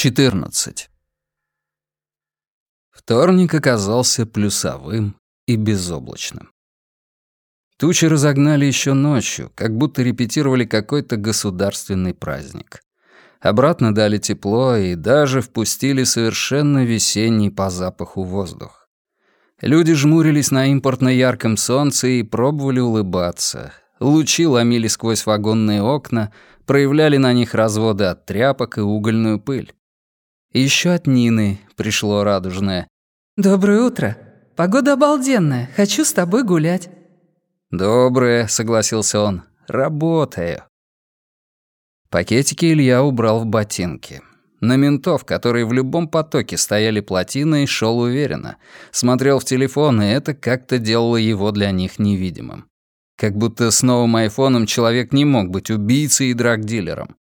14. Вторник оказался плюсовым и безоблачным. Тучи разогнали еще ночью, как будто репетировали какой-то государственный праздник. Обратно дали тепло и даже впустили совершенно весенний по запаху воздух. Люди жмурились на импортно ярком солнце и пробовали улыбаться. Лучи ломили сквозь вагонные окна, проявляли на них разводы от тряпок и угольную пыль. Еще от Нины пришло радужное. «Доброе утро. Погода обалденная. Хочу с тобой гулять». «Доброе», — согласился он. «Работаю». Пакетики Илья убрал в ботинки. На ментов, которые в любом потоке стояли плотиной, шел уверенно. Смотрел в телефон, и это как-то делало его для них невидимым. Как будто с новым айфоном человек не мог быть убийцей и драгдилером.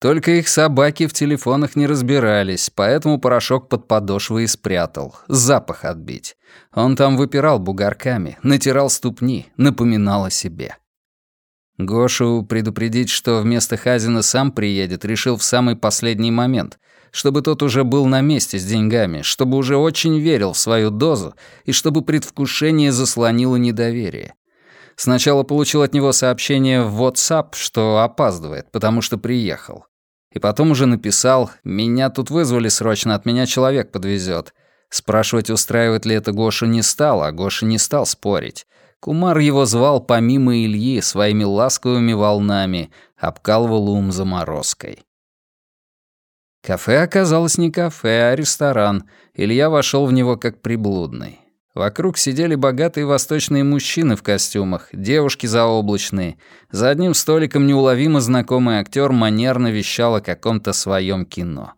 Только их собаки в телефонах не разбирались, поэтому порошок под подошвой и спрятал. Запах отбить. Он там выпирал бугорками, натирал ступни, напоминал о себе. Гошу предупредить, что вместо Хазина сам приедет, решил в самый последний момент, чтобы тот уже был на месте с деньгами, чтобы уже очень верил в свою дозу и чтобы предвкушение заслонило недоверие. Сначала получил от него сообщение в WhatsApp, что опаздывает, потому что приехал. И потом уже написал «Меня тут вызвали срочно, от меня человек подвезет». Спрашивать, устраивает ли это Гошу, не стал, а Гоша не стал спорить. Кумар его звал помимо Ильи своими ласковыми волнами, обкалывал ум заморозкой. Кафе оказалось не кафе, а ресторан. Илья вошел в него как приблудный. Вокруг сидели богатые восточные мужчины в костюмах, девушки заоблачные. За одним столиком неуловимо знакомый актер манерно вещал о каком-то своем кино.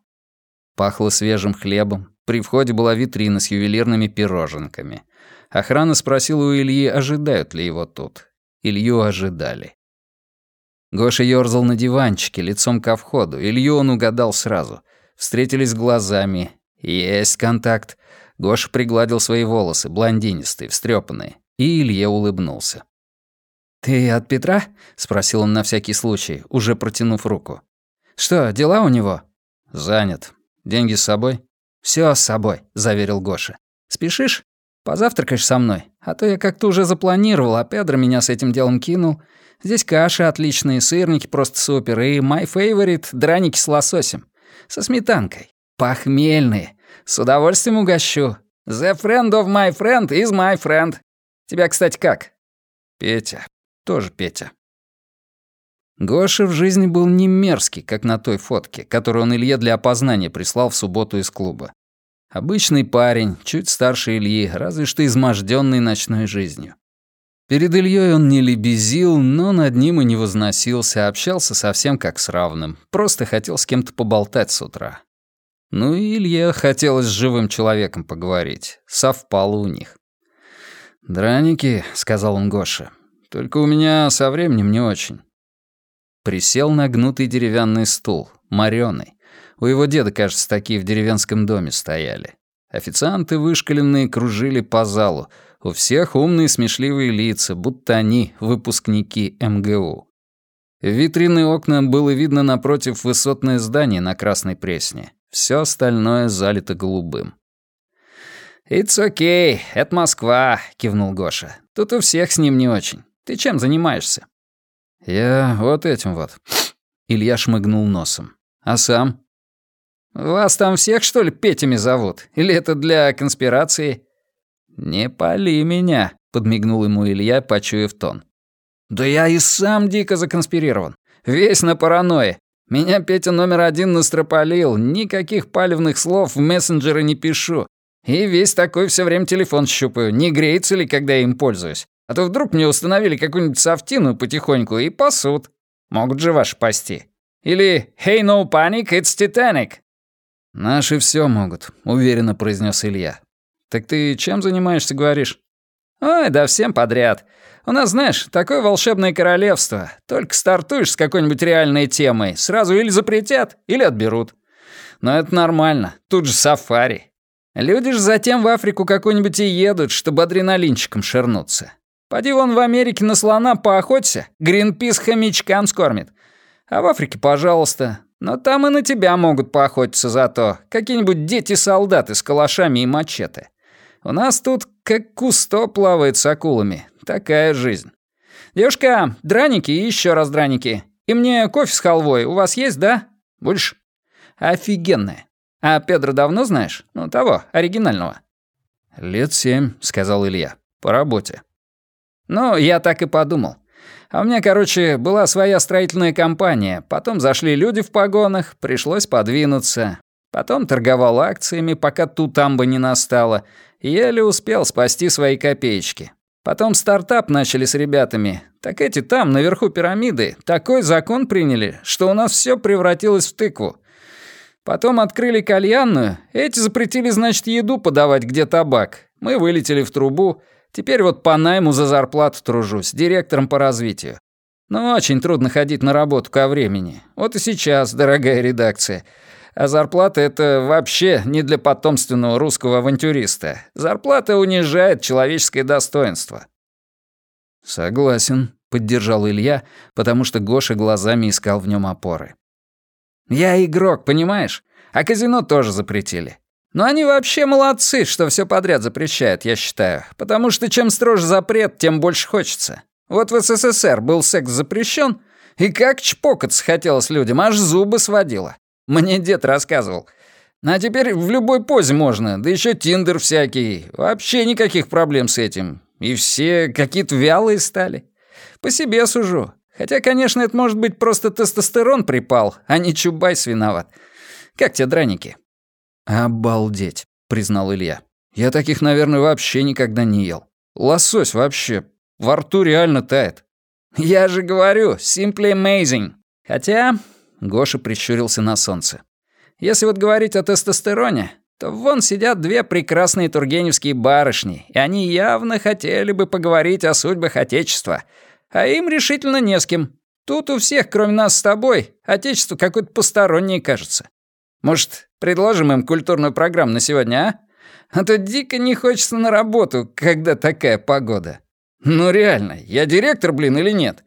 Пахло свежим хлебом. При входе была витрина с ювелирными пироженками. Охрана спросила у Ильи, ожидают ли его тут. Илью ожидали. Гоша ёрзал на диванчике, лицом ко входу. Илью он угадал сразу. Встретились глазами. Есть контакт. Гоша пригладил свои волосы, блондинистые, встрепанные, и Илье улыбнулся. «Ты от Петра?» — спросил он на всякий случай, уже протянув руку. «Что, дела у него?» «Занят. Деньги с собой?» «Всё с собой», — заверил Гоша. «Спешишь? Позавтракаешь со мной? А то я как-то уже запланировал, а Педро меня с этим делом кинул. Здесь каши отличные, сырники просто супер, и my favorite — драники с лососем. Со сметанкой. Похмельные. С удовольствием угощу. The friend of my friend is my friend. Тебя, кстати, как? Петя. Тоже Петя. Гоша в жизни был не мерзкий, как на той фотке, которую он Илье для опознания прислал в субботу из клуба. Обычный парень, чуть старше Ильи, разве что изможденный ночной жизнью. Перед Ильей он не лебезил, но над ним и не возносился, общался совсем как с равным. Просто хотел с кем-то поболтать с утра. Ну и Илье хотелось с живым человеком поговорить. Совпало у них. «Драники», — сказал он Гоше. «Только у меня со временем не очень». Присел на гнутый деревянный стул, морёный. У его деда, кажется, такие в деревенском доме стояли. Официанты вышкаленные кружили по залу. У всех умные смешливые лица, будто они выпускники МГУ. В витрины окна было видно напротив высотное здание на Красной Пресне. Все остальное залито голубым. «It's okay, это Москва», — кивнул Гоша. «Тут у всех с ним не очень. Ты чем занимаешься?» «Я вот этим вот». Илья шмыгнул носом. «А сам?» «Вас там всех, что ли, Петями зовут? Или это для конспирации?» «Не пали меня», — подмигнул ему Илья, почуяв тон. «Да я и сам дико законспирирован. Весь на паранойе. Меня Петя номер один настропалил, никаких палевных слов в мессенджеры не пишу. И весь такой все время телефон щупаю, не греется ли, когда я им пользуюсь. А то вдруг мне установили какую-нибудь софтину потихоньку и пасут. Могут же ваши пасти. Или «Hey, no panic, it's Titanic». «Наши все могут», — уверенно произнес Илья. «Так ты чем занимаешься, говоришь?» «Ой, да всем подряд. У нас, знаешь, такое волшебное королевство. Только стартуешь с какой-нибудь реальной темой, сразу или запретят, или отберут. Но это нормально, тут же сафари. Люди же затем в Африку какую-нибудь и едут, чтобы адреналинчиком шернуться. Поди вон в Америке на слона поохоться, Гринпис хомячкам скормит. А в Африке, пожалуйста, Но там и на тебя могут поохотиться зато. Какие-нибудь дети-солдаты с калашами и мачете. У нас тут как кусто плавает с акулами. Такая жизнь. Девушка, драники и еще раз драники. И мне кофе с халвой. У вас есть, да? Будешь? Офигенное. А Педро давно знаешь? Ну, того, оригинального. «Лет семь», — сказал Илья. «По работе». «Ну, я так и подумал. А у меня, короче, была своя строительная компания. Потом зашли люди в погонах, пришлось подвинуться. Потом торговал акциями, пока тутамба не настала. Еле успел спасти свои копеечки. Потом стартап начали с ребятами. Так эти там, наверху пирамиды, такой закон приняли, что у нас все превратилось в тыкву. Потом открыли кальянную, эти запретили, значит, еду подавать, где табак. Мы вылетели в трубу, Теперь вот по найму за зарплату тружусь, директором по развитию. Но очень трудно ходить на работу ко времени. Вот и сейчас, дорогая редакция. А зарплата — это вообще не для потомственного русского авантюриста. Зарплата унижает человеческое достоинство. «Согласен», — поддержал Илья, потому что Гоша глазами искал в нем опоры. «Я игрок, понимаешь? А казино тоже запретили. Но они вообще молодцы, что все подряд запрещают, я считаю. Потому что чем строже запрет, тем больше хочется. Вот в СССР был секс запрещен, и как чпокаться хотелось людям, аж зубы сводило. Мне дед рассказывал. А теперь в любой позе можно, да еще тиндер всякий. Вообще никаких проблем с этим. И все какие-то вялые стали. По себе сужу. Хотя, конечно, это может быть просто тестостерон припал, а не Чубайс виноват. Как те драники? «Обалдеть», — признал Илья. «Я таких, наверное, вообще никогда не ел. Лосось вообще во рту реально тает». «Я же говорю, simply amazing. Хотя...» — Гоша прищурился на солнце. «Если вот говорить о тестостероне, то вон сидят две прекрасные тургеневские барышни, и они явно хотели бы поговорить о судьбах Отечества, а им решительно не с кем. Тут у всех, кроме нас с тобой, Отечество какое-то постороннее кажется. Может, предложим им культурную программу на сегодня, а? А то дико не хочется на работу, когда такая погода. Ну реально, я директор, блин, или нет?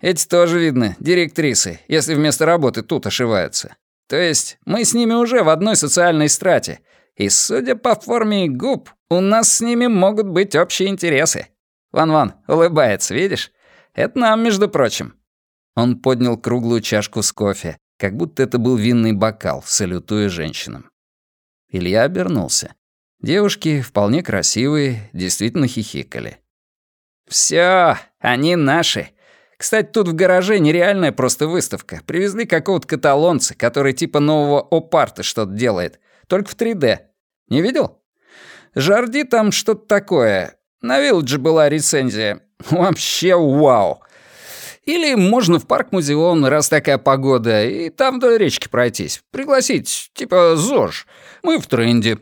Эти тоже, видно, директрисы, если вместо работы тут ошиваются. То есть мы с ними уже в одной социальной страте. И, судя по форме губ, у нас с ними могут быть общие интересы. Ван-Ван улыбается, видишь? Это нам, между прочим. Он поднял круглую чашку с кофе, как будто это был винный бокал, салютуя женщинам. Илья обернулся. Девушки, вполне красивые, действительно хихикали. «Всё, они наши. Кстати, тут в гараже нереальная просто выставка. Привезли какого-то каталонца, который типа нового опарта что-то делает. Только в 3D. Не видел? Жарди там что-то такое. На Вилладже была рецензия. Вообще вау. Или можно в парк-музеон, раз такая погода, и там вдоль речки пройтись. Пригласить, типа ЗОЖ. Мы в тренде.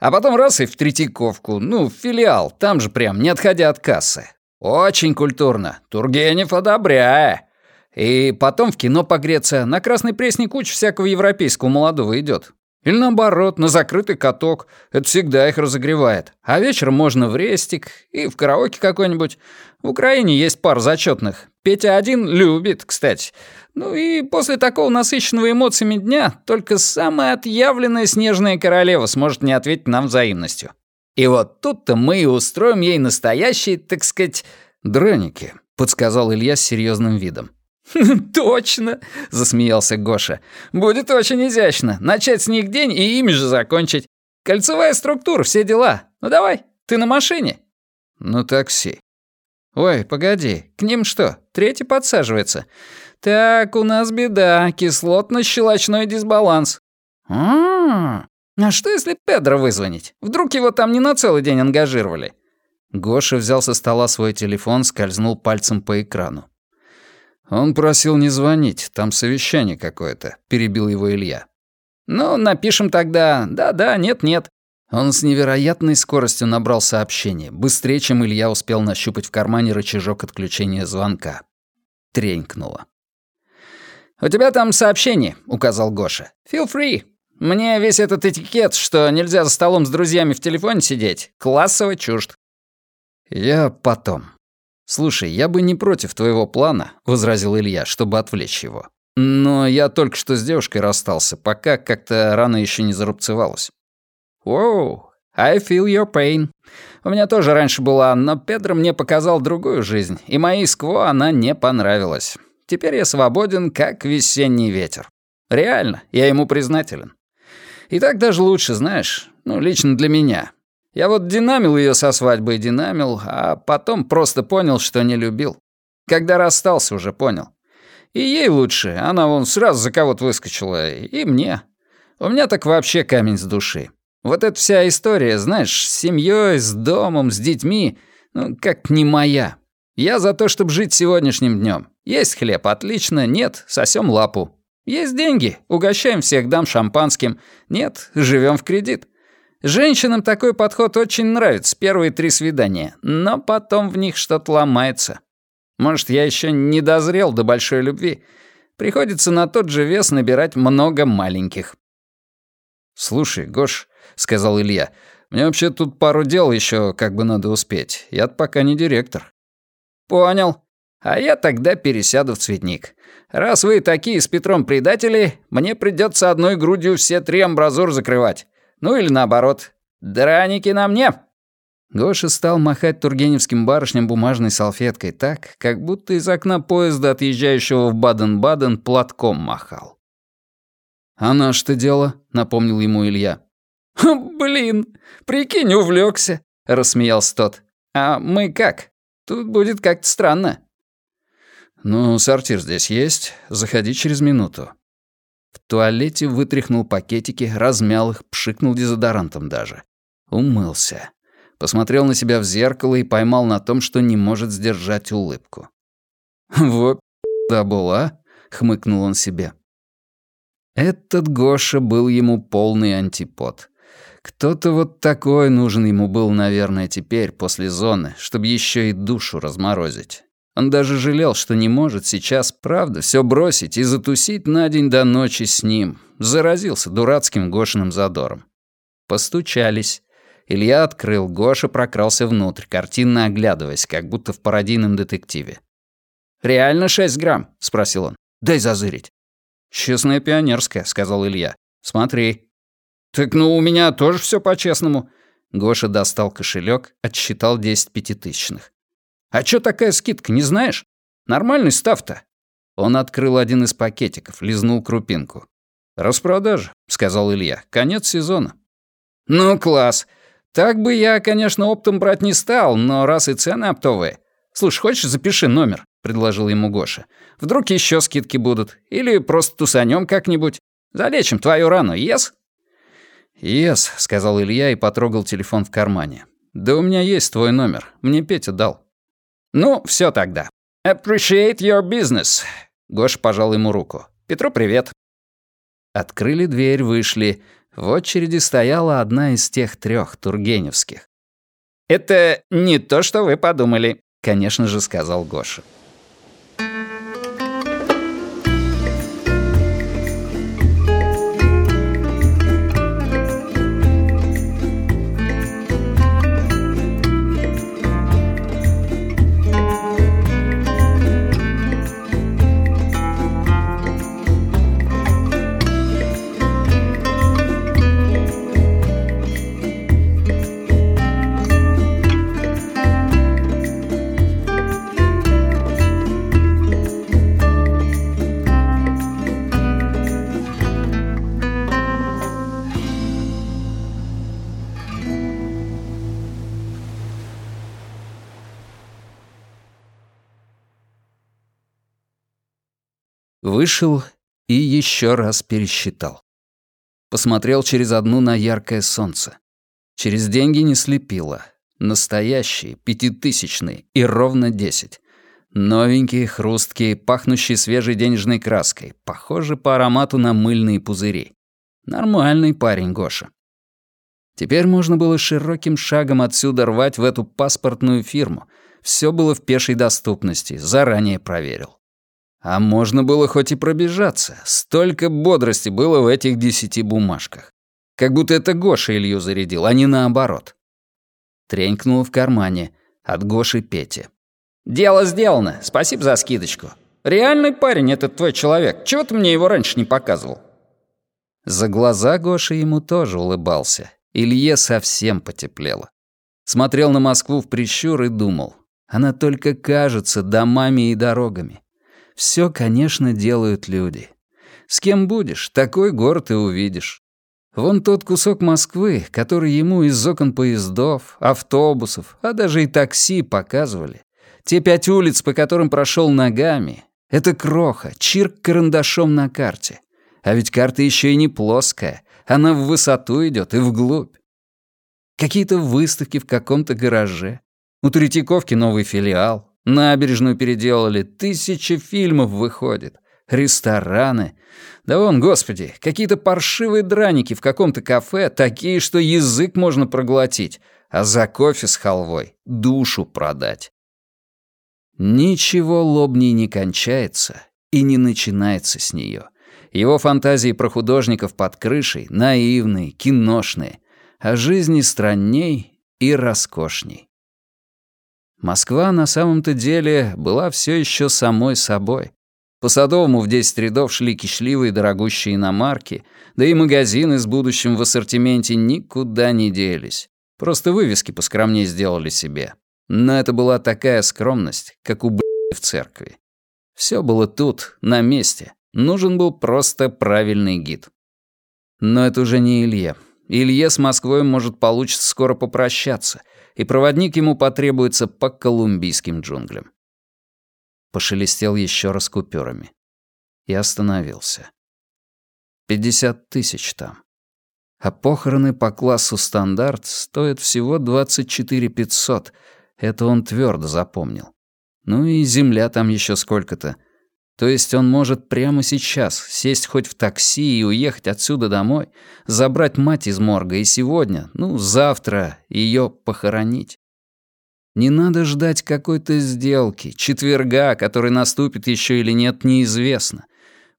А потом раз и в Третьяковку, ну, в филиал, там же прям, не отходя от кассы. Очень культурно. Тургенев одобряя. И потом в кино погреться. На Красной Пресне куча всякого европейского молодого идет. Или наоборот, на закрытый каток. Это всегда их разогревает. А вечером можно в рестик и в караоке какой-нибудь. В Украине есть пар зачетных. Петя один любит, кстати. Ну и после такого насыщенного эмоциями дня только самая отъявленная снежная королева сможет не ответить нам взаимностью. И вот тут-то мы и устроим ей настоящие, так сказать, драники, подсказал Илья с серьезным видом. «Точно!» — засмеялся Гоша. «Будет очень изящно. Начать с них день и ими же закончить. Кольцевая структура, все дела. Ну давай, ты на машине?» «На такси». «Ой, погоди, к ним что, третий подсаживается? Так, у нас беда, кислотно-щелочной дисбаланс». «А, а что если Педро вызвонить? Вдруг его там не на целый день ангажировали?» Гоша взял со стола свой телефон, скользнул пальцем по экрану. «Он просил не звонить, там совещание какое-то», — перебил его Илья. «Ну, напишем тогда «да-да», «нет-нет». Он с невероятной скоростью набрал сообщение, быстрее, чем Илья успел нащупать в кармане рычажок отключения звонка. Тренькнуло. «У тебя там сообщение», — указал Гоша. «Feel free. Мне весь этот этикет, что нельзя за столом с друзьями в телефоне сидеть, классово чужд». «Я потом», «Слушай, я бы не против твоего плана», — возразил Илья, чтобы отвлечь его. Но я только что с девушкой расстался, пока как-то рана еще не зарубцевалась. «Воу, I feel your pain. У меня тоже раньше была, но Педро мне показал другую жизнь, и моей скво она не понравилась. Теперь я свободен, как весенний ветер. Реально, я ему признателен. И так даже лучше, знаешь, ну, лично для меня. Я вот динамил ее со свадьбой, динамил, а потом просто понял, что не любил. Когда расстался, уже понял. И ей лучше, она вон сразу за кого-то выскочила, и мне. У меня так вообще камень с души. Вот эта вся история, знаешь, с семьей, с домом, с детьми, ну, как не моя. Я за то, чтобы жить сегодняшним днем. Есть хлеб, отлично, нет, сосем лапу. Есть деньги, угощаем всех дам шампанским. Нет, живем в кредит. Женщинам такой подход очень нравится, первые три свидания, но потом в них что-то ломается. Может, я еще не дозрел до большой любви. Приходится на тот же вес набирать много маленьких. «Слушай, Гош», — сказал Илья, — «мне вообще тут пару дел еще как бы надо успеть. я пока не директор». «Понял. А я тогда пересяду в цветник. Раз вы такие с Петром предатели, мне придется одной грудью все три амбразур закрывать. Ну или наоборот. Драники на мне!» Гоша стал махать тургеневским барышням бумажной салфеткой так, как будто из окна поезда, отъезжающего в Баден-Баден, платком махал. «А наш что дело?» — напомнил ему Илья. «Блин, прикинь, увлекся, рассмеялся тот. «А мы как? Тут будет как-то странно». «Ну, сортир здесь есть. Заходи через минуту». В туалете вытряхнул пакетики, размял их, пшикнул дезодорантом даже. Умылся. Посмотрел на себя в зеркало и поймал на том, что не может сдержать улыбку. «Вот да была», — хмыкнул он себе. Этот Гоша был ему полный антипод. Кто-то вот такой нужен ему был, наверное, теперь, после зоны, чтобы еще и душу разморозить. Он даже жалел, что не может сейчас, правда, все бросить и затусить на день до ночи с ним. Заразился дурацким Гошиным задором. Постучались. Илья открыл, Гоша прокрался внутрь, картинно оглядываясь, как будто в пародийном детективе. «Реально шесть грамм?» — спросил он. «Дай зазырить». «Честная пионерская», — сказал Илья. «Смотри». «Так ну у меня тоже все по-честному». Гоша достал кошелек, отсчитал десять пятитысячных. «А чё такая скидка, не знаешь? Нормальный став-то». Он открыл один из пакетиков, лизнул крупинку. «Распродажа», — сказал Илья. «Конец сезона». «Ну, класс. Так бы я, конечно, оптом брать не стал, но раз и цены оптовые. Слушай, хочешь, запиши номер?» — предложил ему Гоша. «Вдруг еще скидки будут. Или просто тусанем как-нибудь. Залечим твою рану, ес?» «Ес», — сказал Илья и потрогал телефон в кармане. «Да у меня есть твой номер. Мне Петя дал». «Ну, все тогда. Appreciate your business». Гош пожал ему руку. «Петру привет». Открыли дверь, вышли. В очереди стояла одна из тех трех тургеневских. «Это не то, что вы подумали», — конечно же сказал Гоша. Вышел и еще раз пересчитал. Посмотрел через одну на яркое солнце. Через деньги не слепило. Настоящие, пятитысячные и ровно десять. Новенькие, хрусткие, пахнущие свежей денежной краской, похожи по аромату на мыльные пузыри. Нормальный парень Гоша. Теперь можно было широким шагом отсюда рвать в эту паспортную фирму. Все было в пешей доступности, заранее проверил. А можно было хоть и пробежаться. Столько бодрости было в этих десяти бумажках. Как будто это Гоша Илью зарядил, а не наоборот. Тренькнуло в кармане. От Гоши Пети. «Дело сделано. Спасибо за скидочку». Реальный парень этот твой человек. Чего ты мне его раньше не показывал?» За глаза Гоша ему тоже улыбался. Илье совсем потеплело. Смотрел на Москву в прищур и думал. Она только кажется домами и дорогами. Все, конечно, делают люди. С кем будешь, такой город и увидишь. Вон тот кусок Москвы, который ему из окон поездов, автобусов, а даже и такси показывали. Те пять улиц, по которым прошел ногами. Это кроха, чирк карандашом на карте. А ведь карта еще и не плоская. Она в высоту идет и вглубь. Какие-то выставки в каком-то гараже. У Третьяковки новый филиал. Набережную переделали. Тысячи фильмов выходит. Рестораны. Да вон, господи, какие-то паршивые драники в каком-то кафе, такие, что язык можно проглотить, а за кофе с халвой душу продать. Ничего лобней не кончается и не начинается с нее. Его фантазии про художников под крышей наивные, киношные, а жизни странней и роскошней. Москва на самом-то деле была все еще самой собой. По Садовому в 10 рядов шли кишливые дорогущие иномарки, да и магазины с будущим в ассортименте никуда не делись. Просто вывески поскромнее сделали себе. Но это была такая скромность, как у в церкви. Все было тут, на месте, Нужен был просто правильный гид. Но это уже не Илье. Илье с Москвой может получится скоро попрощаться, и проводник ему потребуется по колумбийским джунглям. Пошелестел еще раз купюрами. И остановился. Пятьдесят тысяч там. А похороны по классу стандарт стоят всего двадцать четыре пятьсот. Это он твердо запомнил. Ну и земля там еще сколько-то. То есть он может прямо сейчас сесть хоть в такси и уехать отсюда домой, забрать мать из морга и сегодня, ну, завтра ее похоронить. Не надо ждать какой-то сделки, четверга, который наступит еще или нет, неизвестно.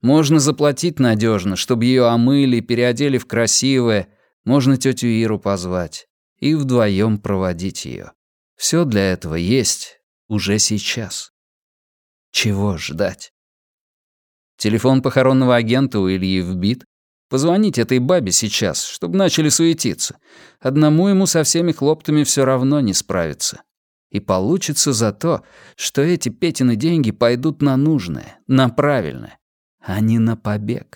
Можно заплатить надежно, чтобы ее омыли, переодели в красивое, можно тетю Иру позвать и вдвоем проводить ее. Все для этого есть уже сейчас. Чего ждать? Телефон похоронного агента у Ильи вбит. Позвонить этой бабе сейчас, чтобы начали суетиться. Одному ему со всеми хлоптами все равно не справиться. И получится за то, что эти Петины деньги пойдут на нужное, на правильное, а не на побег.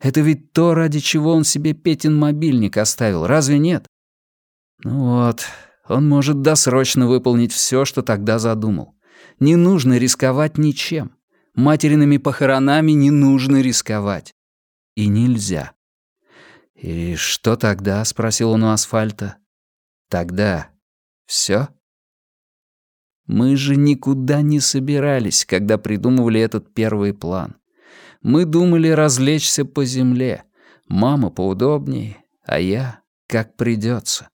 Это ведь то, ради чего он себе Петин мобильник оставил, разве нет? Ну вот, он может досрочно выполнить все, что тогда задумал. Не нужно рисковать ничем. Материными похоронами не нужно рисковать. И нельзя. «И что тогда?» — спросил он у асфальта. «Тогда все? Мы же никуда не собирались, когда придумывали этот первый план. Мы думали развлечься по земле. Мама поудобнее, а я как придется.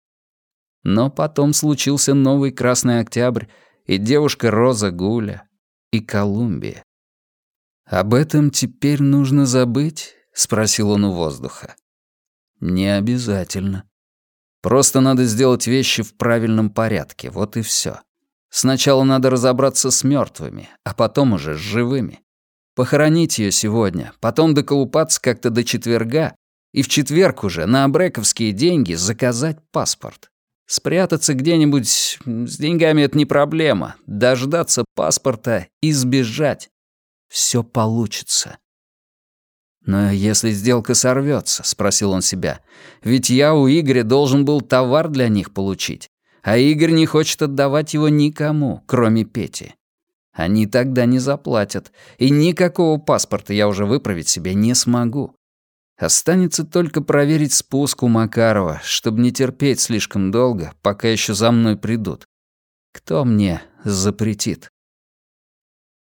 Но потом случился новый Красный Октябрь, и девушка Роза Гуля, и Колумбия. «Об этом теперь нужно забыть?» — спросил он у воздуха. «Не обязательно. Просто надо сделать вещи в правильном порядке, вот и все. Сначала надо разобраться с мертвыми, а потом уже с живыми. Похоронить ее сегодня, потом доколупаться как-то до четверга, и в четверг уже на абрековские деньги заказать паспорт. Спрятаться где-нибудь с деньгами — это не проблема. Дождаться паспорта и сбежать все получится. «Но если сделка сорвется, спросил он себя, «ведь я у Игоря должен был товар для них получить, а Игорь не хочет отдавать его никому, кроме Пети. Они тогда не заплатят, и никакого паспорта я уже выправить себе не смогу. Останется только проверить спуск у Макарова, чтобы не терпеть слишком долго, пока еще за мной придут. Кто мне запретит?»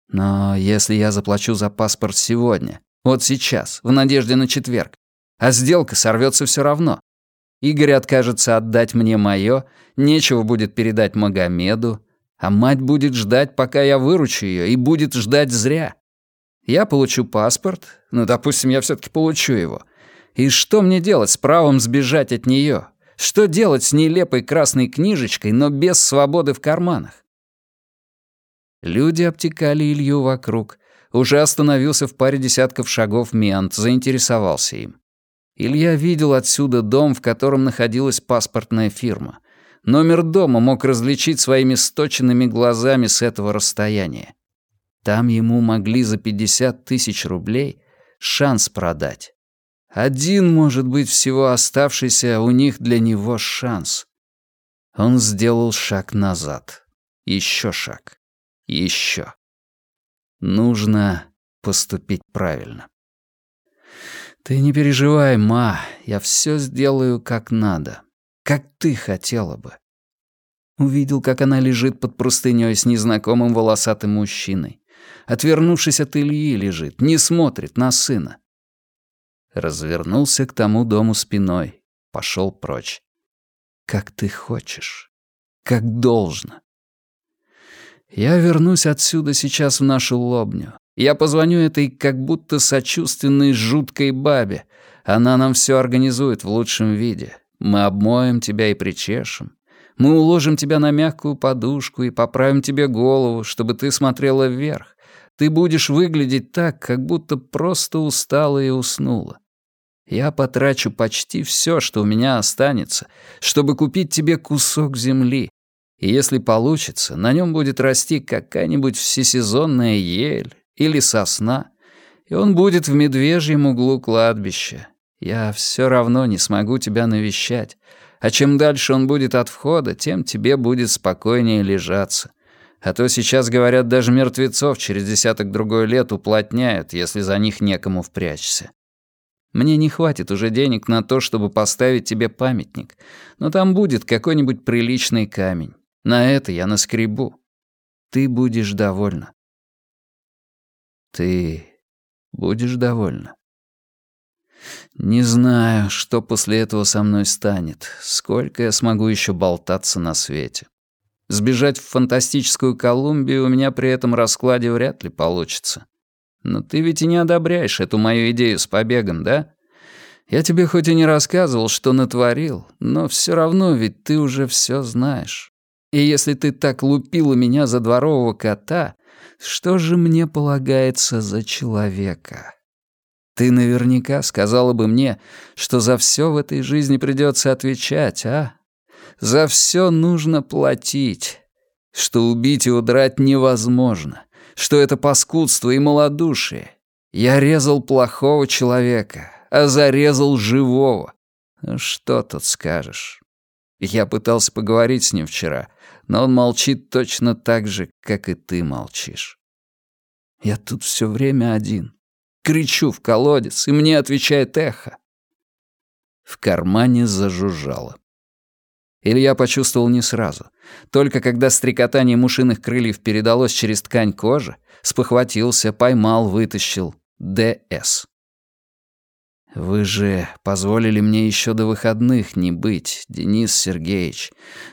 Но если я заплачу за паспорт сегодня, вот сейчас, в надежде на четверг, а сделка сорвется все равно. Игорь откажется отдать мне мое, нечего будет передать Магомеду, а мать будет ждать, пока я выручу ее, и будет ждать зря. Я получу паспорт, ну, допустим, я все таки получу его. И что мне делать с правом сбежать от нее? Что делать с нелепой красной книжечкой, но без свободы в карманах? Люди обтекали Илью вокруг. Уже остановился в паре десятков шагов мент, заинтересовался им. Илья видел отсюда дом, в котором находилась паспортная фирма. Номер дома мог различить своими сточенными глазами с этого расстояния. Там ему могли за 50 тысяч рублей шанс продать. Один, может быть, всего оставшийся у них для него шанс. Он сделал шаг назад. Еще шаг. Еще. Нужно поступить правильно. «Ты не переживай, ма, я все сделаю как надо, как ты хотела бы». Увидел, как она лежит под простыней с незнакомым волосатым мужчиной. Отвернувшись от Ильи, лежит, не смотрит на сына. Развернулся к тому дому спиной, пошел прочь. «Как ты хочешь, как должно». Я вернусь отсюда сейчас в нашу лобню, я позвоню этой как будто сочувственной жуткой бабе. Она нам все организует в лучшем виде. Мы обмоем тебя и причешем. Мы уложим тебя на мягкую подушку и поправим тебе голову, чтобы ты смотрела вверх. Ты будешь выглядеть так, как будто просто устала и уснула. Я потрачу почти все, что у меня останется, чтобы купить тебе кусок земли. И если получится, на нем будет расти какая-нибудь всесезонная ель или сосна, и он будет в медвежьем углу кладбища. Я все равно не смогу тебя навещать, а чем дальше он будет от входа, тем тебе будет спокойнее лежаться. А то сейчас, говорят, даже мертвецов через десяток другой лет уплотняют, если за них некому впрячься. Мне не хватит уже денег на то, чтобы поставить тебе памятник, но там будет какой-нибудь приличный камень. На это я наскребу. Ты будешь довольна. Ты будешь довольна? Не знаю, что после этого со мной станет, сколько я смогу еще болтаться на свете. Сбежать в фантастическую Колумбию у меня при этом раскладе вряд ли получится. Но ты ведь и не одобряешь эту мою идею с побегом, да? Я тебе хоть и не рассказывал, что натворил, но все равно ведь ты уже все знаешь. И если ты так лупила меня за дворового кота, что же мне полагается за человека? Ты наверняка сказала бы мне, что за все в этой жизни придется отвечать, а? За все нужно платить, что убить и удрать невозможно, что это паскудство и малодушие. Я резал плохого человека, а зарезал живого. Что тут скажешь? Я пытался поговорить с ним вчера, но он молчит точно так же, как и ты молчишь. Я тут все время один. Кричу в колодец, и мне отвечает эхо. В кармане зажужжало. Илья почувствовал не сразу. Только когда стрекотание мушиных крыльев передалось через ткань кожи, спохватился, поймал, вытащил. ДС. «Вы же позволили мне еще до выходных не быть, Денис Сергеевич.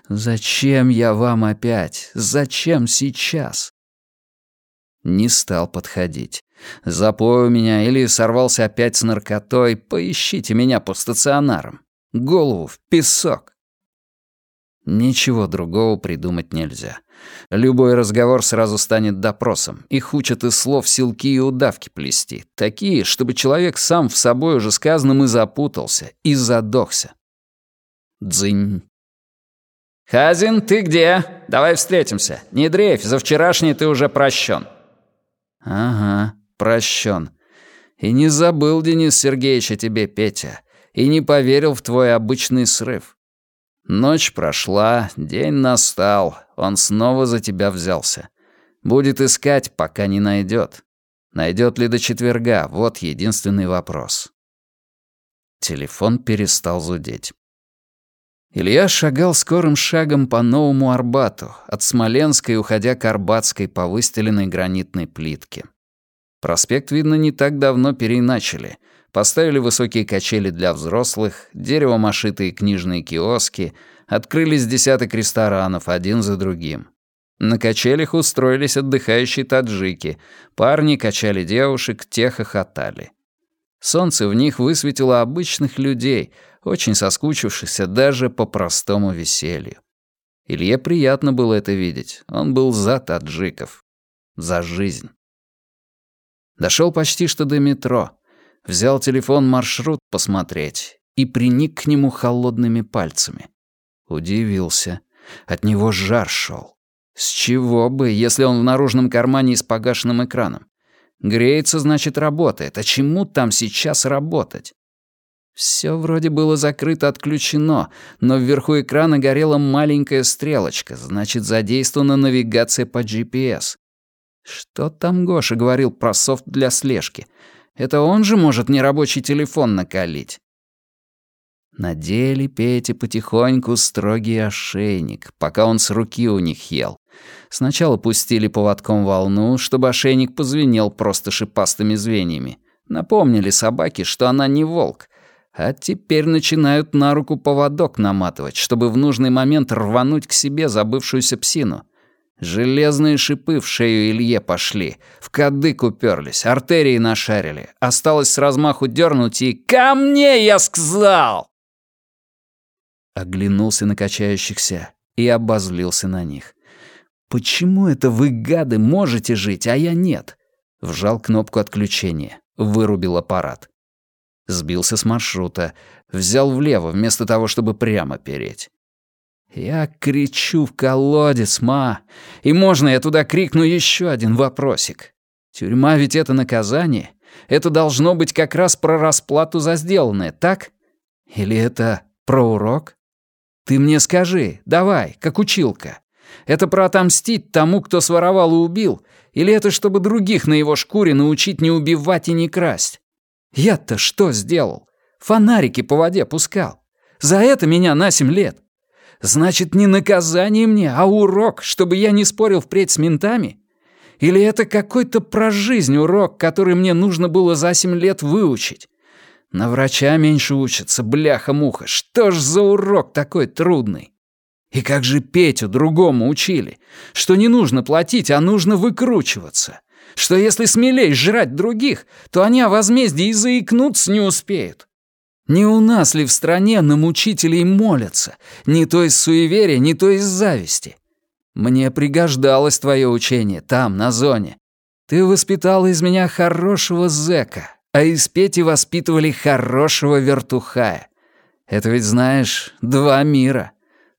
Зачем я вам опять? Зачем сейчас?» Не стал подходить. Запой у меня или сорвался опять с наркотой, поищите меня по стационарам. Голову в песок. Ничего другого придумать нельзя. Любой разговор сразу станет допросом. Их учат из слов силки и удавки плести. Такие, чтобы человек сам в собой уже сказанным и запутался, и задохся. Дзынь. «Хазин, ты где? Давай встретимся. Не дрейфь, за вчерашний ты уже прощен». «Ага, прощен. И не забыл Денис Сергеевич о тебе, Петя, и не поверил в твой обычный срыв. Ночь прошла, день настал, он снова за тебя взялся. Будет искать, пока не найдет. Найдет ли до четверга, вот единственный вопрос. Телефон перестал зудеть. Илья шагал скорым шагом по Новому Арбату, от Смоленской, уходя к Арбатской по выстеленной гранитной плитке. Проспект, видно, не так давно переиначили — поставили высокие качели для взрослых, деревомошитые книжные киоски, открылись десяток ресторанов один за другим. На качелях устроились отдыхающие таджики, парни качали девушек, те хохотали. Солнце в них высветило обычных людей, очень соскучившихся даже по простому веселью. Илье приятно было это видеть, он был за таджиков. за жизнь. Дошел почти что до метро. Взял телефон маршрут посмотреть и приник к нему холодными пальцами. Удивился. От него жар шел. С чего бы, если он в наружном кармане с погашенным экраном? Греется, значит, работает. А чему там сейчас работать? Все вроде было закрыто отключено, но вверху экрана горела маленькая стрелочка, значит, задействована навигация по GPS. Что там Гоша говорил про софт для слежки? Это он же может нерабочий телефон накалить. Надели Пете потихоньку строгий ошейник, пока он с руки у них ел. Сначала пустили поводком волну, чтобы ошейник позвенел просто шипастыми звеньями. Напомнили собаке, что она не волк. А теперь начинают на руку поводок наматывать, чтобы в нужный момент рвануть к себе забывшуюся псину. Железные шипы в шею Илье пошли, в кадык уперлись, артерии нашарили. Осталось с размаху дернуть и «Ко мне, я сказал!» Оглянулся на качающихся и обозлился на них. «Почему это вы, гады, можете жить, а я нет?» Вжал кнопку отключения, вырубил аппарат. Сбился с маршрута, взял влево, вместо того, чтобы прямо переть. Я кричу в колодец, ма. И можно я туда крикну еще один вопросик? Тюрьма ведь это наказание. Это должно быть как раз про расплату за сделанное, так? Или это про урок? Ты мне скажи, давай, как училка. Это про отомстить тому, кто своровал и убил? Или это чтобы других на его шкуре научить не убивать и не красть? Я-то что сделал? Фонарики по воде пускал. За это меня на семь лет. Значит, не наказание мне, а урок, чтобы я не спорил впредь с ментами? Или это какой-то про жизнь урок, который мне нужно было за семь лет выучить? На врача меньше учатся, бляха-муха. Что ж за урок такой трудный? И как же Петю другому учили? Что не нужно платить, а нужно выкручиваться. Что если смелей жрать других, то они о возмездии и заикнуться не успеют. Не у нас ли в стране на мучителей молятся? Не то из суеверия, не то из зависти. Мне пригождалось твое учение там, на зоне. Ты воспитала из меня хорошего зэка, а из Пети воспитывали хорошего вертухая. Это ведь, знаешь, два мира.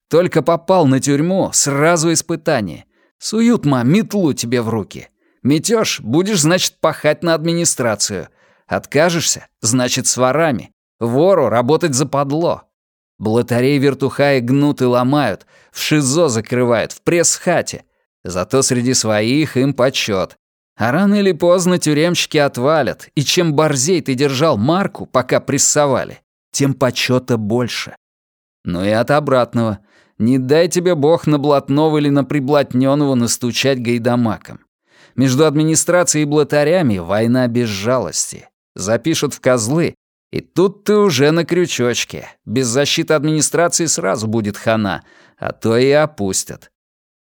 Только попал на тюрьму, сразу испытание. Суют, ма, метлу тебе в руки. Метешь, будешь, значит, пахать на администрацию. Откажешься, значит, с ворами. Вору работать западло. Блатарей вертухаи гнут и ломают, в ШИЗО закрывают, в пресс-хате. Зато среди своих им почет. А рано или поздно тюремщики отвалят, и чем борзей ты держал марку, пока прессовали, тем почета больше. Ну и от обратного. Не дай тебе бог на блатного или на приблотнённого настучать гайдамаком. Между администрацией и блатарями война без жалости. Запишут в козлы, и тут ты уже на крючочке. Без защиты администрации сразу будет хана, а то и опустят.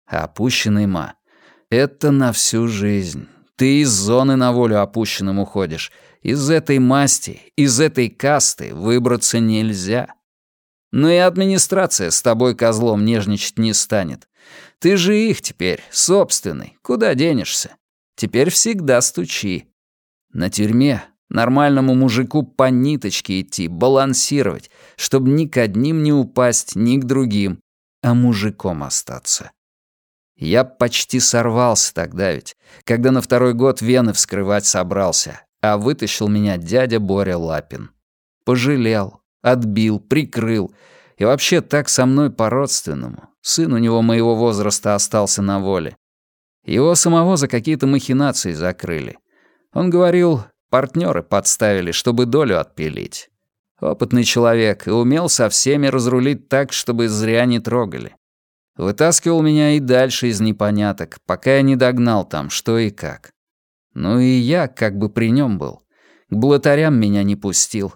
Опущенный ма — это на всю жизнь. Ты из зоны на волю опущенным уходишь. Из этой масти, из этой касты выбраться нельзя. Но и администрация с тобой козлом нежничать не станет. Ты же их теперь, собственный, куда денешься? Теперь всегда стучи. На тюрьме Нормальному мужику по ниточке идти, балансировать, чтобы ни к одним не упасть, ни к другим, а мужиком остаться. Я почти сорвался тогда ведь, когда на второй год вены вскрывать собрался, а вытащил меня дядя Боря Лапин. Пожалел, отбил, прикрыл. И вообще так со мной по-родственному. Сын у него моего возраста остался на воле. Его самого за какие-то махинации закрыли. Он говорил, Партнеры подставили, чтобы долю отпилить. Опытный человек и умел со всеми разрулить так, чтобы зря не трогали. Вытаскивал меня и дальше из непоняток, пока я не догнал там, что и как. Ну и я как бы при нем был. К блатарям меня не пустил.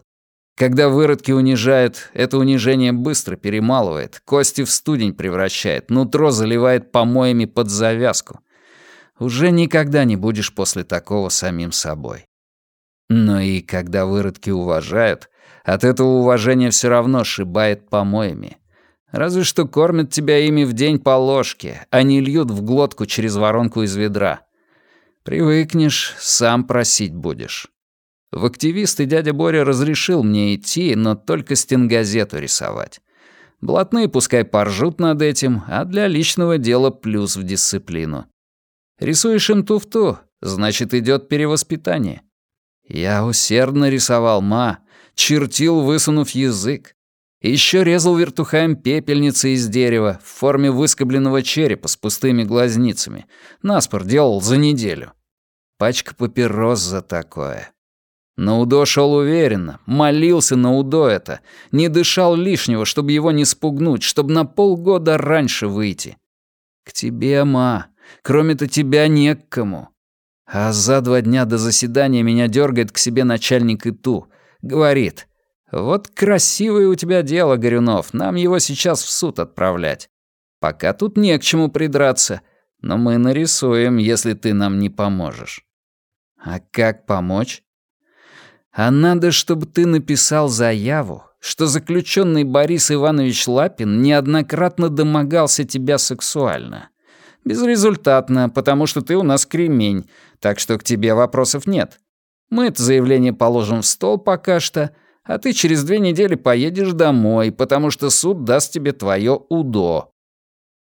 Когда выродки унижают, это унижение быстро перемалывает, кости в студень превращает, нутро заливает помоями под завязку. Уже никогда не будешь после такого самим собой. Но и когда выродки уважают, от этого уважения все равно шибает помоями. Разве что кормят тебя ими в день по ложке, а не льют в глотку через воронку из ведра. Привыкнешь, сам просить будешь. В активисты дядя Боря разрешил мне идти, но только стенгазету рисовать. Блатные пускай поржут над этим, а для личного дела плюс в дисциплину. Рисуешь им туфту, значит, идет перевоспитание. Я усердно рисовал ма, чертил, высунув язык. Еще резал вертухаем пепельницы из дерева в форме выскобленного черепа с пустыми глазницами. Наспор делал за неделю. Пачка папирос за такое. На УДО шел уверенно, молился на УДО это, не дышал лишнего, чтобы его не спугнуть, чтобы на полгода раньше выйти. К тебе, ма, кроме-то тебя не к кому. А за два дня до заседания меня дергает к себе начальник ИТУ. Говорит, вот красивое у тебя дело, Горюнов, нам его сейчас в суд отправлять. Пока тут не к чему придраться, но мы нарисуем, если ты нам не поможешь. А как помочь? А надо, чтобы ты написал заяву, что заключенный Борис Иванович Лапин неоднократно домогался тебя сексуально. Безрезультатно, потому что ты у нас кремень, так что к тебе вопросов нет. Мы это заявление положим в стол пока что, а ты через две недели поедешь домой, потому что суд даст тебе твое УДО.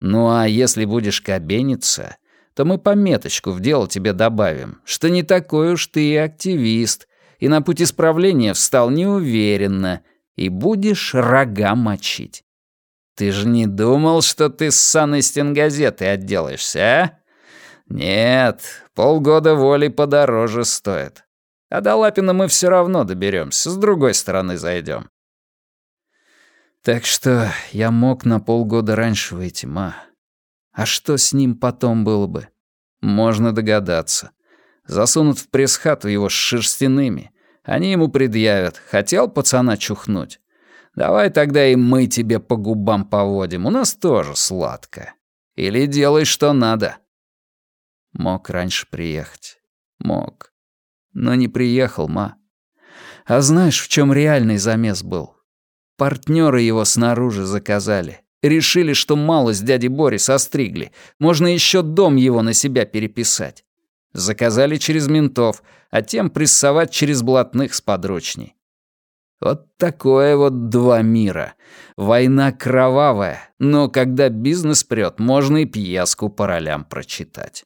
Ну а если будешь кабениться, то мы пометочку в дело тебе добавим, что не такой уж ты и активист, и на путь исправления встал неуверенно, и будешь рога мочить. Ты же не думал, что ты с саной стенгазеты отделаешься, а? Нет, полгода воли подороже стоит. А до Лапина мы все равно доберемся, с другой стороны зайдем. Так что я мог на полгода раньше выйти, ма. А что с ним потом было бы? Можно догадаться. Засунут в пресс-хату его с шерстяными. Они ему предъявят. Хотел пацана чухнуть? Давай тогда и мы тебе по губам поводим. У нас тоже сладко. Или делай, что надо. Мог раньше приехать. Мог. Но не приехал, ма. А знаешь, в чем реальный замес был? Партнеры его снаружи заказали. Решили, что мало с дяди Бори состригли. Можно еще дом его на себя переписать. Заказали через ментов, а тем прессовать через блатных с подручней. Вот такое вот два мира. Война кровавая, но когда бизнес прет, можно и пьеску по ролям прочитать.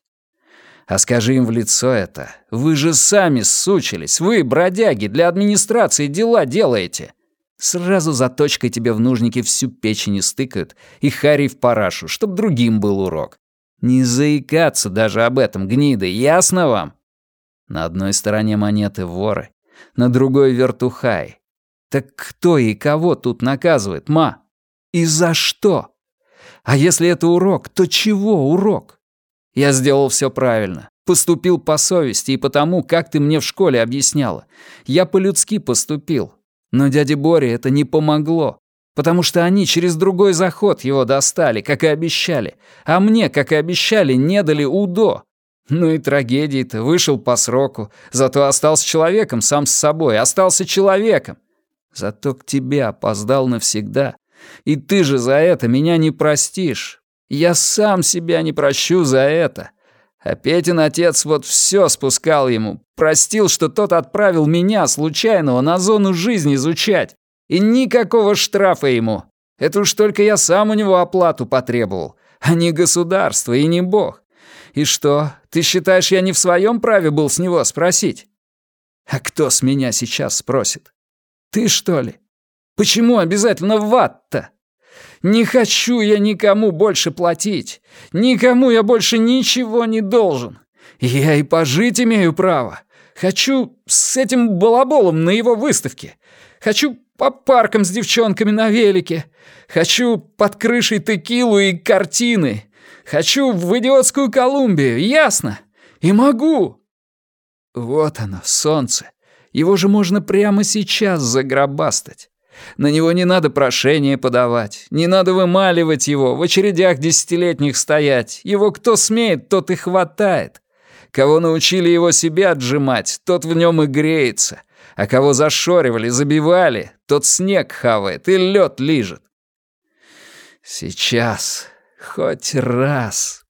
А скажи им в лицо это. Вы же сами сучились. Вы, бродяги, для администрации дела делаете. Сразу за точкой тебе в нужнике всю печень стыкают и хари в парашу, чтоб другим был урок. Не заикаться даже об этом, гниды, ясно вам? На одной стороне монеты воры, на другой вертухай. Так кто и кого тут наказывает, ма? И за что? А если это урок, то чего урок? Я сделал все правильно. Поступил по совести и потому, как ты мне в школе объясняла. Я по-людски поступил. Но дяде Боре это не помогло потому что они через другой заход его достали, как и обещали, а мне, как и обещали, не дали УДО. Ну и трагедии-то, вышел по сроку, зато остался человеком сам с собой, остался человеком. Зато к тебе опоздал навсегда, и ты же за это меня не простишь. Я сам себя не прощу за это. А Петин отец вот все спускал ему, простил, что тот отправил меня, случайного, на зону жизни изучать. И никакого штрафа ему. Это уж только я сам у него оплату потребовал, а не государство и не бог. И что, ты считаешь, я не в своем праве был с него спросить? А кто с меня сейчас спросит? Ты, что ли? Почему обязательно в ад-то? Не хочу я никому больше платить. Никому я больше ничего не должен. Я и пожить имею право. Хочу с этим балаболом на его выставке. Хочу по паркам с девчонками на велике. Хочу под крышей текилу и картины. Хочу в идиотскую Колумбию, ясно? И могу. Вот оно, солнце. Его же можно прямо сейчас загробастать. На него не надо прошение подавать, не надо вымаливать его, в очередях десятилетних стоять. Его кто смеет, тот и хватает. Кого научили его себе отжимать, тот в нем и греется а кого зашоривали, забивали, тот снег хавает и лед лижет. Сейчас, хоть раз.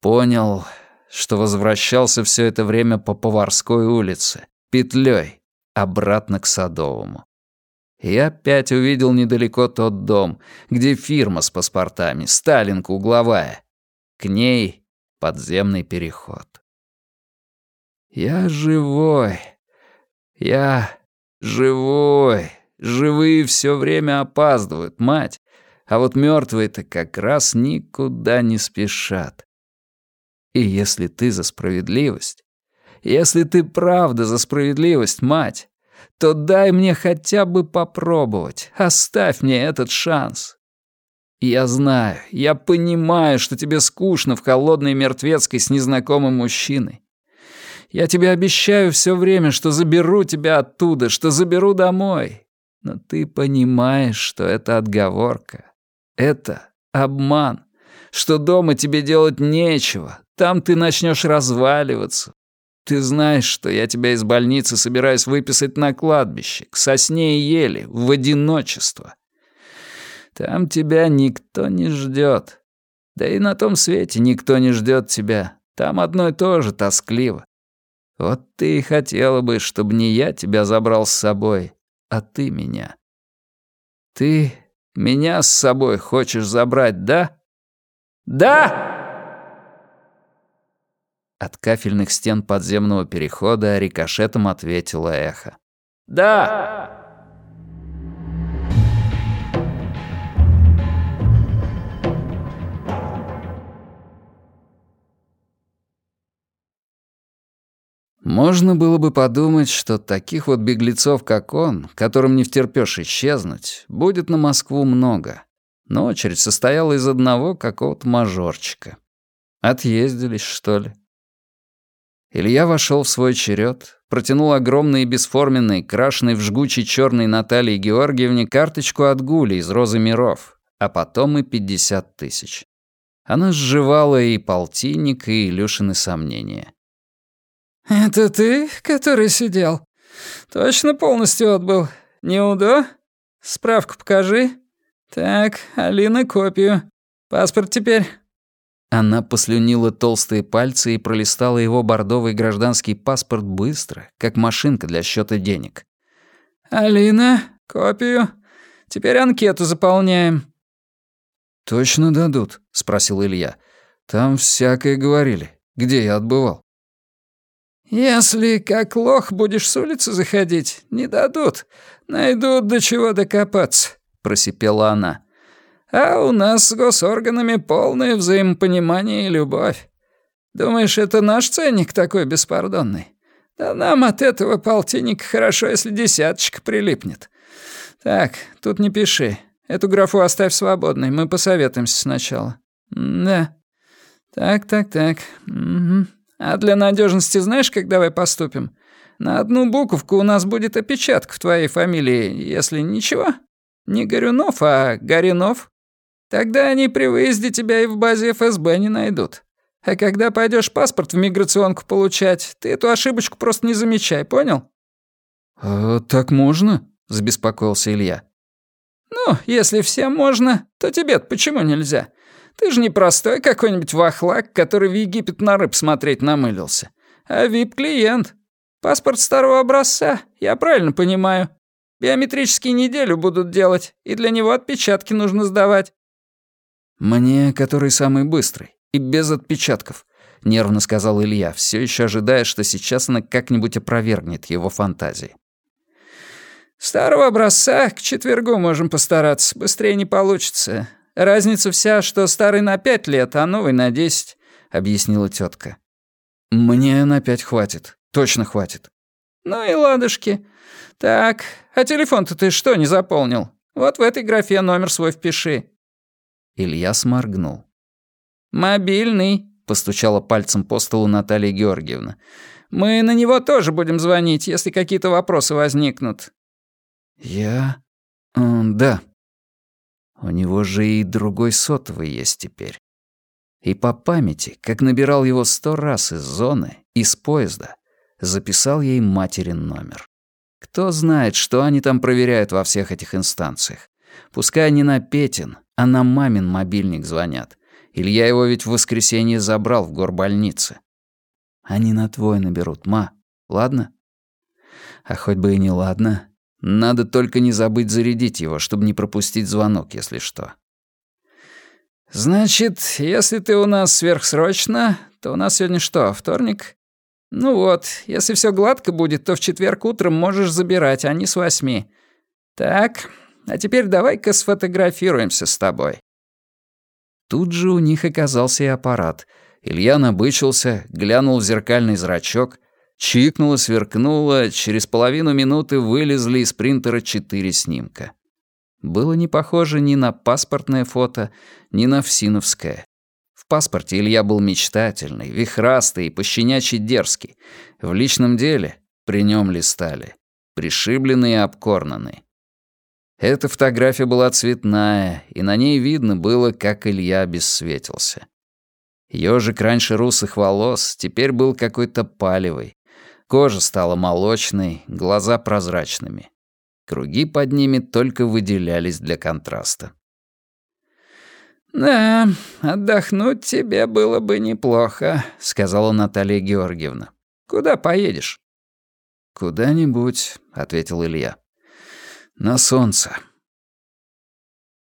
Понял, что возвращался все это время по Поварской улице, петлей, обратно к Садовому. И опять увидел недалеко тот дом, где фирма с паспортами, Сталинка угловая. К ней подземный переход. Я живой. Я живой. Живые все время опаздывают, мать. А вот мертвые-то как раз никуда не спешат. И если ты за справедливость, если ты правда за справедливость, мать, то дай мне хотя бы попробовать, оставь мне этот шанс. Я знаю, я понимаю, что тебе скучно в холодной мертвецкой с незнакомым мужчиной. Я тебе обещаю все время, что заберу тебя оттуда, что заберу домой. Но ты понимаешь, что это отговорка. Это обман. Что дома тебе делать нечего. Там ты начнешь разваливаться. Ты знаешь, что я тебя из больницы собираюсь выписать на кладбище, к сосне и ели, в одиночество. Там тебя никто не ждет. Да и на том свете никто не ждет тебя. Там одно и то же тоскливо. Вот ты и хотела бы, чтобы не я тебя забрал с собой, а ты меня. Ты меня с собой хочешь забрать, да? Да! От кафельных стен подземного перехода рикошетом ответило эхо. «Да!» Можно было бы подумать, что таких вот беглецов, как он, которым не втерпёшь исчезнуть, будет на Москву много. Но очередь состояла из одного какого-то мажорчика. Отъездились, что ли? Илья вошел в свой черед, протянул огромные бесформенные, крашеные в жгучий черный Наталье Георгиевне карточку от Гули из «Розы миров», а потом и пятьдесят тысяч. Она сживала и полтинник, и Илюшины сомнения. «Это ты, который сидел? Точно полностью отбыл? Не удо? Справку покажи. Так, Алина копию. Паспорт теперь». Она послюнила толстые пальцы и пролистала его бордовый гражданский паспорт быстро, как машинка для счета денег. «Алина, копию. Теперь анкету заполняем». «Точно дадут?» — спросил Илья. «Там всякое говорили. Где я отбывал?» «Если как лох будешь с улицы заходить, не дадут. Найдут до чего докопаться», — просипела она. «А у нас с госорганами полное взаимопонимание и любовь. Думаешь, это наш ценник такой беспардонный? Да нам от этого полтинника хорошо, если десяточка прилипнет. Так, тут не пиши. Эту графу оставь свободной, мы посоветуемся сначала. Да. Так, так, так. Угу. А для надежности знаешь, как давай поступим? На одну буковку у нас будет опечатка в твоей фамилии, если ничего. Не Горюнов, а Горинов. Тогда они при выезде тебя и в базе ФСБ не найдут. А когда пойдешь паспорт в миграционку получать, ты эту ошибочку просто не замечай, понял? «А так можно?» — забеспокоился Илья. «Ну, если всем можно, то тебе почему нельзя? Ты же не простой какой-нибудь вахлак, который в Египет на рыб смотреть намылился, а вип-клиент. Паспорт старого образца, я правильно понимаю. Биометрические неделю будут делать, и для него отпечатки нужно сдавать». «Мне который самый быстрый и без отпечатков», — нервно сказал Илья, все еще ожидая, что сейчас она как-нибудь опровергнет его фантазии. «Старого образца к четвергу можем постараться, быстрее не получится. Разница вся, что старый на пять лет, а новый на десять», — объяснила тетка. «Мне на пять хватит. Точно хватит». «Ну и ладушки. Так, а телефон-то ты что не заполнил? Вот в этой графе номер свой впиши». Илья сморгнул. «Мобильный», — постучала пальцем по столу Наталья Георгиевна. «Мы на него тоже будем звонить, если какие-то вопросы возникнут». «Я... да», у него же и другой сотовый есть теперь. И по памяти, как набирал его сто раз из зоны, из поезда, записал ей материн номер. Кто знает, что они там проверяют во всех этих инстанциях. Пускай не на Петин, а на мамин мобильник звонят. Илья его ведь в воскресенье забрал в горбольнице. Они на твой наберут, ма. Ладно? А хоть бы и не ладно. Надо только не забыть зарядить его, чтобы не пропустить звонок, если что. «Значит, если ты у нас сверхсрочно, то у нас сегодня что, вторник? Ну вот, если все гладко будет, то в четверг утром можешь забирать, а не с восьми. Так, а теперь давай-ка сфотографируемся с тобой». Тут же у них оказался и аппарат. Илья набычился, глянул в зеркальный зрачок, чикнуло, сверкнуло, через половину минуты вылезли из принтера четыре снимка. Было не похоже ни на паспортное фото, ни на всиновское. В паспорте Илья был мечтательный, вихрастый и пощенячий дерзкий. В личном деле при нем листали. Пришибленный и обкорнанный. Эта фотография была цветная, и на ней видно было, как Илья бессветился. Ёжик раньше русых волос теперь был какой-то палевый. Кожа стала молочной, глаза прозрачными. Круги под ними только выделялись для контраста. «Да, отдохнуть тебе было бы неплохо», — сказала Наталья Георгиевна. «Куда поедешь?» «Куда-нибудь», — ответил Илья. На солнце.